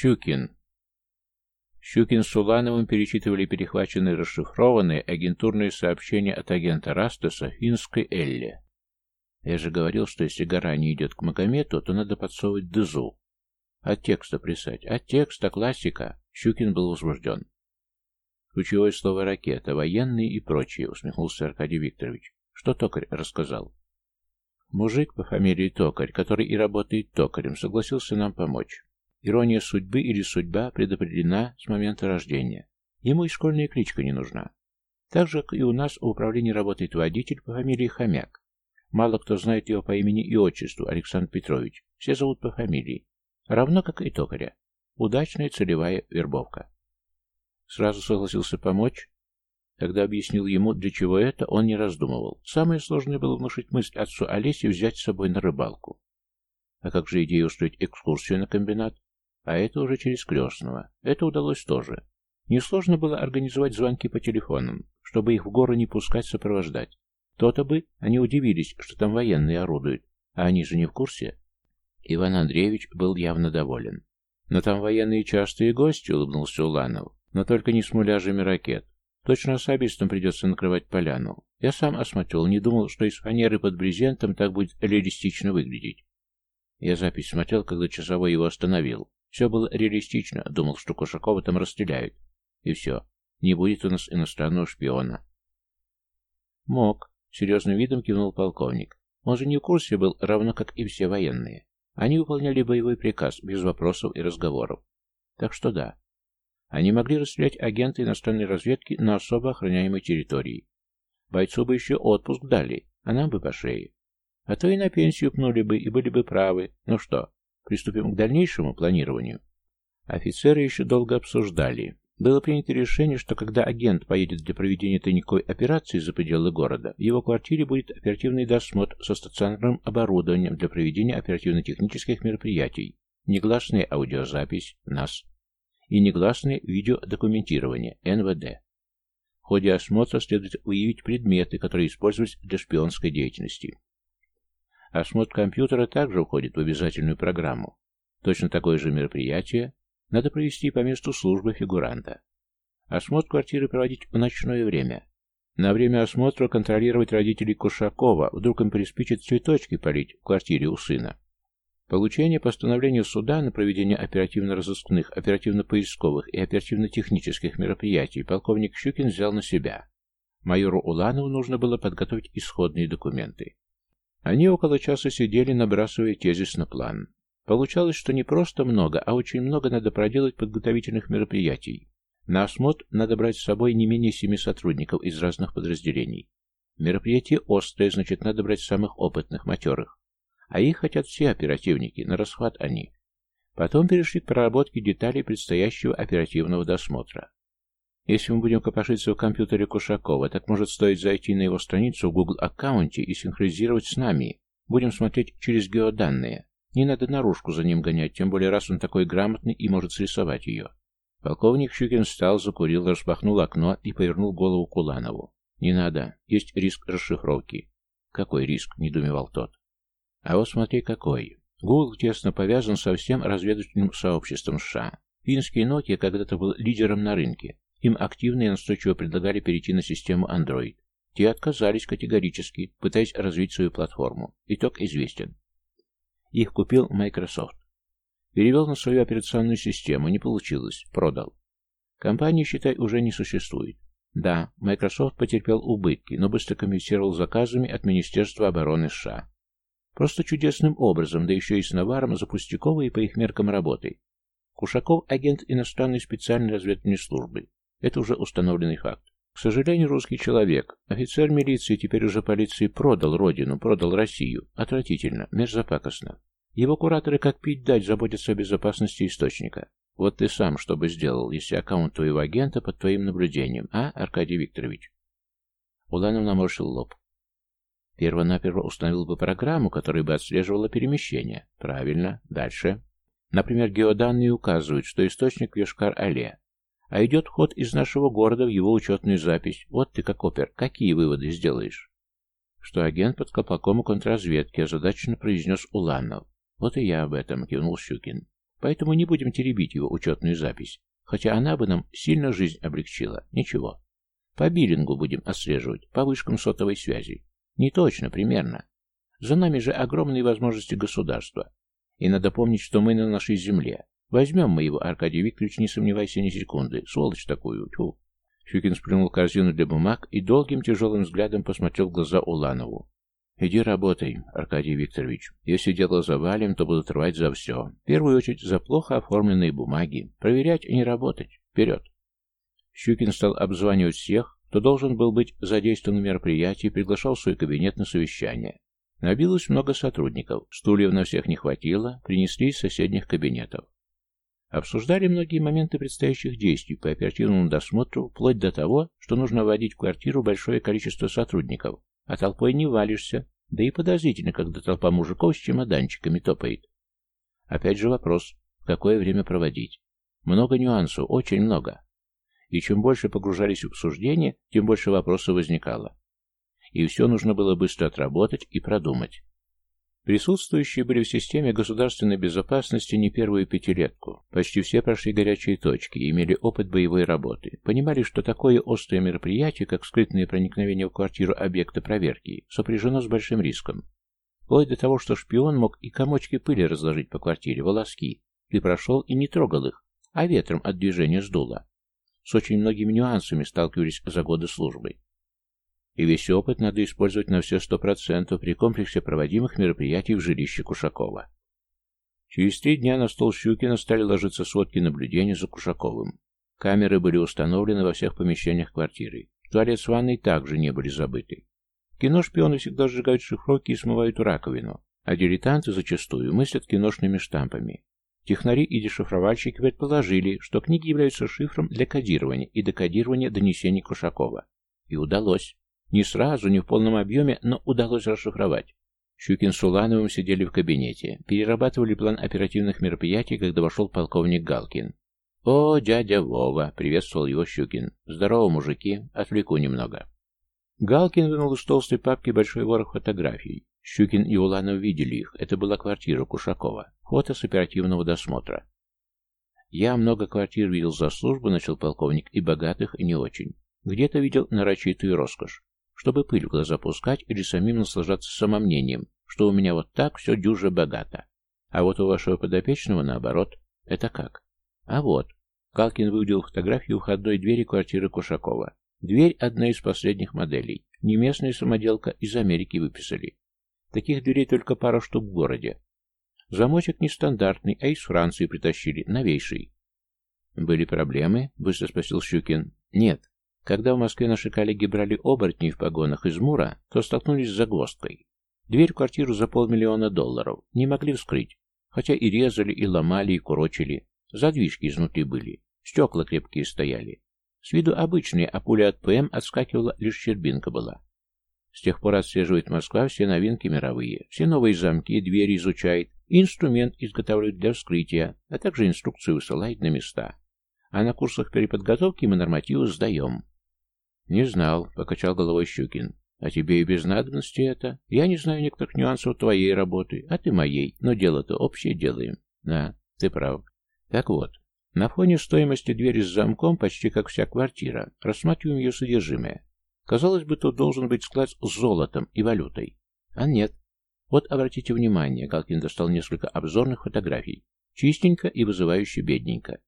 Щукин. Щукин с Улановым перечитывали перехваченные расшифрованные агентурные сообщения от агента Растеса финской Элле. Я же говорил, что если гора не идет к Магомету, то надо подсовывать дызу. От текста писать. От текста классика. Щукин был возбужден. Ключевое слово «ракета», «военные» и прочее, усмехнулся Аркадий Викторович. Что токарь рассказал? Мужик по фамилии Токарь, который и работает токарем, согласился нам помочь. Ирония судьбы или судьба предопределена с момента рождения. Ему и школьная кличка не нужна. Так же, как и у нас в управлении работает водитель по фамилии Хомяк. Мало кто знает его по имени и отчеству, Александр Петрович. Все зовут по фамилии. Равно как и токаря. Удачная целевая вербовка. Сразу согласился помочь. Когда объяснил ему, для чего это, он не раздумывал. Самое сложное было внушить мысль отцу Олесе взять с собой на рыбалку. А как же идея устроить экскурсию на комбинат? А это уже через крестного. Это удалось тоже. Несложно было организовать звонки по телефонам, чтобы их в горы не пускать сопровождать. То-то бы они удивились, что там военные орудуют, а они же не в курсе. Иван Андреевич был явно доволен. «Но там военные частые гости», — улыбнулся Уланов. «Но только не с муляжами ракет. Точно особистам придется накрывать поляну. Я сам осмотрел, не думал, что из фанеры под брезентом так будет реалистично выглядеть. Я запись смотрел, когда часовой его остановил. Все было реалистично, думал, что Кушакова там расстреляют. И все. Не будет у нас иностранного шпиона. Мог. Серьезным видом кивнул полковник. Он же не в курсе был, равно как и все военные. Они выполняли боевой приказ, без вопросов и разговоров. Так что да. Они могли расстрелять агента иностранной разведки на особо охраняемой территории. Бойцу бы еще отпуск дали, а нам бы по шее. А то и на пенсию пнули бы и были бы правы. Ну что, приступим к дальнейшему планированию? Офицеры еще долго обсуждали. Было принято решение, что когда агент поедет для проведения тайниковой операции за пределы города, в его квартире будет оперативный досмотр со стационарным оборудованием для проведения оперативно-технических мероприятий, негласная аудиозапись НАС и негласное видеодокументирование НВД. В ходе осмотра следует выявить предметы, которые использовались для шпионской деятельности. Осмотр компьютера также входит в обязательную программу. Точно такое же мероприятие надо провести по месту службы фигуранта. Осмотр квартиры проводить в ночное время. На время осмотра контролировать родителей Кушакова, вдруг им приспичит цветочки полить в квартире у сына. Получение постановления суда на проведение оперативно-розыскных, оперативно-поисковых и оперативно-технических мероприятий полковник Щукин взял на себя. Майору Уланову нужно было подготовить исходные документы. Они около часа сидели, набрасывая тезис на план. Получалось, что не просто много, а очень много надо проделать подготовительных мероприятий. На осмотр надо брать с собой не менее семи сотрудников из разных подразделений. Мероприятие острое, значит, надо брать самых опытных, матерых. А их хотят все оперативники, на расхват они. Потом перешли к проработке деталей предстоящего оперативного досмотра. Если мы будем копошиться в компьютере Кушакова, так может стоит зайти на его страницу в Google аккаунте и синхронизировать с нами. Будем смотреть через геоданные. Не надо наружку за ним гонять, тем более раз он такой грамотный и может срисовать ее. Полковник Щукин встал, закурил, распахнул окно и повернул голову к Уланову. «Не надо. Есть риск расшифровки». «Какой риск?» — недумевал тот. «А вот смотри, какой. Гугл тесно повязан со всем разведывательным сообществом США. Финский Nokia когда-то был лидером на рынке. Им активно и настойчиво предлагали перейти на систему Android. Те отказались категорически, пытаясь развить свою платформу. Итог известен. Их купил Microsoft. Перевел на свою операционную систему, не получилось, продал. Компании, считай, уже не существует. Да, Microsoft потерпел убытки, но быстро компенсировал заказами от Министерства обороны США. Просто чудесным образом, да еще и с наваром за пустяковые по их меркам работы. Кушаков – агент иностранной специальной разведывательной службы. Это уже установленный факт. К сожалению, русский человек, офицер милиции, теперь уже полиции, продал родину, продал Россию. Отвратительно, мерзопакостно. Его кураторы, как пить дать, заботятся о безопасности источника. Вот ты сам что бы сделал, если аккаунт твоего агента под твоим наблюдением, а, Аркадий Викторович? Уланов наморщил лоб. Первонаперво установил бы программу, которая бы отслеживала перемещение. Правильно. Дальше. Например, геоданные указывают, что источник в Йошкар-Оле, а идет вход из нашего города в его учетную запись. Вот ты как опер. Какие выводы сделаешь? Что агент под колпаком у контрразведки озадаченно произнес Уланов. Вот и я об этом, кивнул Щукин. поэтому не будем теребить его учетную запись, хотя она бы нам сильно жизнь облегчила. Ничего. По биллингу будем отслеживать, по вышкам сотовой связи. Не точно, примерно. За нами же огромные возможности государства. И надо помнить, что мы на нашей земле. Возьмем мы его, Аркадий Викторович, не сомневайся ни секунды. Сволочь такую. Тьфу. Щукин сплюнул корзину для бумаг и долгим тяжелым взглядом посмотрел в глаза Уланову. «Иди работай, Аркадий Викторович. Если дело завалим, то будут рвать за все. В первую очередь за плохо оформленные бумаги. Проверять и не работать. Вперед!» Щукин стал обзванивать всех, кто должен был быть задействован в мероприятии, приглашал в свой кабинет на совещание. Набилось много сотрудников, стульев на всех не хватило, принесли из соседних кабинетов. Обсуждали многие моменты предстоящих действий по оперативному досмотру, вплоть до того, что нужно вводить в квартиру большое количество сотрудников, а толпой не валишься, да и подозрительно, когда толпа мужиков с чемоданчиками топает. Опять же вопрос, в какое время проводить. Много нюансов, очень много. И чем больше погружались в обсуждение, тем больше вопросов возникало и все нужно было быстро отработать и продумать. Присутствующие были в системе государственной безопасности не первую пятилетку. Почти все прошли горячие точки имели опыт боевой работы. Понимали, что такое острое мероприятие, как скрытное проникновение в квартиру объекта проверки, сопряжено с большим риском. Вплоть до того, что шпион мог и комочки пыли разложить по квартире, волоски. Ты прошел и не трогал их, а ветром от движения сдуло. С очень многими нюансами сталкивались за годы службы. И весь опыт надо использовать на все сто процентов при комплексе проводимых мероприятий в жилище Кушакова. Через три дня на стол Щукина стали ложиться сводки наблюдения за Кушаковым. Камеры были установлены во всех помещениях квартиры. Туалет с ванной также не были забыты. В кино шпионы всегда сжигают шифровки и смывают раковину, а дилетанты зачастую мыслят киношными штампами. Технари и дешифровальщики предположили, что книги являются шифром для кодирования и декодирования донесений Кушакова. И удалось. Не сразу, не в полном объеме, но удалось расшифровать. Щукин с Улановым сидели в кабинете, перерабатывали план оперативных мероприятий, когда вошел полковник Галкин. «О, дядя Вова!» — приветствовал его Щукин. «Здорово, мужики! Отвлеку немного». Галкин вынул из толстой папки большой ворох фотографий. Щукин и Уланов видели их. Это была квартира Кушакова. Фото с оперативного досмотра. «Я много квартир видел за службу», — начал полковник, — «и богатых, и не очень. Где-то видел нарочитую роскошь чтобы пыль в глаза пускать или самим наслаждаться самомнением, что у меня вот так все дюже богато. А вот у вашего подопечного наоборот. Это как? А вот. Калкин выудил фотографию входной двери квартиры Кушакова. Дверь одна из последних моделей. Не местная самоделка, из Америки выписали. Таких дверей только пара штук в городе. Замочек нестандартный, а из Франции притащили, новейший. «Были проблемы?» — быстро спросил Щукин. «Нет. Когда в Москве наши коллеги брали оборотней в погонах из Мура, то столкнулись с загвоздкой. Дверь в квартиру за полмиллиона долларов не могли вскрыть, хотя и резали, и ломали, и курочили. Задвижки изнутри были, стекла крепкие стояли. С виду обычные, а пуля от ПМ отскакивала, лишь щербинка была. С тех пор отслеживает Москва все новинки мировые, все новые замки двери изучает, инструмент изготавливает для вскрытия, а также инструкцию высылает на места. А на курсах переподготовки мы нормативы сдаем. «Не знал», — покачал головой Щукин. «А тебе и без надобности это. Я не знаю некоторых нюансов твоей работы, а ты моей, но дело-то общее делаем». «Да, ты прав. Так вот, на фоне стоимости двери с замком, почти как вся квартира, рассматриваем ее содержимое. Казалось бы, тут должен быть склад с золотом и валютой. А нет. Вот обратите внимание, Галкин достал несколько обзорных фотографий. Чистенько и вызывающе бедненько.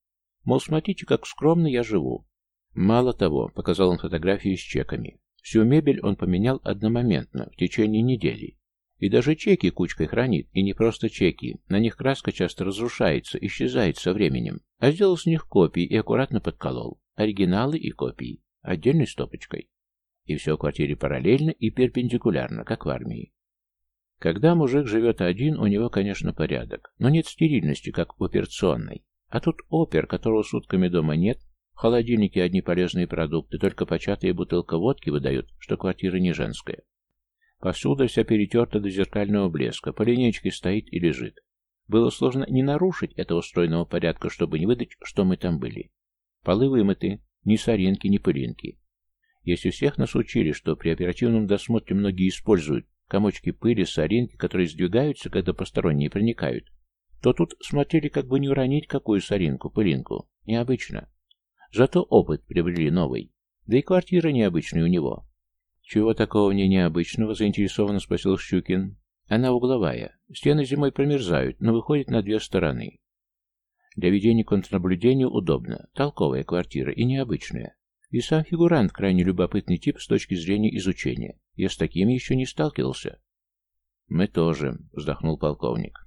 Мол, смотрите, как скромно я живу. Мало того, показал он фотографии с чеками. Всю мебель он поменял одномоментно, в течение недели. И даже чеки кучкой хранит, и не просто чеки. На них краска часто разрушается, исчезает со временем. А сделал с них копии и аккуратно подколол. Оригиналы и копии. Отдельной стопочкой. И все в квартире параллельно и перпендикулярно, как в армии. Когда мужик живет один, у него, конечно, порядок. Но нет стерильности, как в операционной. А тут опер, которого сутками дома нет, холодильнике одни полезные продукты, только початая бутылка водки выдают, что квартира не женская. Посуда вся перетерта до зеркального блеска, по линейке стоит и лежит. Было сложно не нарушить этого стройного порядка, чтобы не выдать, что мы там были. Полы вымыты, ни соринки, ни пылинки. Если всех нас учили, что при оперативном досмотре многие используют комочки пыли, соринки, которые сдвигаются, когда посторонние проникают, то тут смотрели, как бы не уронить какую соринку, пылинку. Необычно. Зато опыт приобрели новый. Да и квартира необычная у него. «Чего такого в ней необычного?» – заинтересованно спросил Щукин. «Она угловая. Стены зимой промерзают, но выходит на две стороны. Для ведения контрнаблюдения удобно. Толковая квартира и необычная. И сам фигурант крайне любопытный тип с точки зрения изучения. Я с таким еще не сталкивался». «Мы тоже», — вздохнул полковник.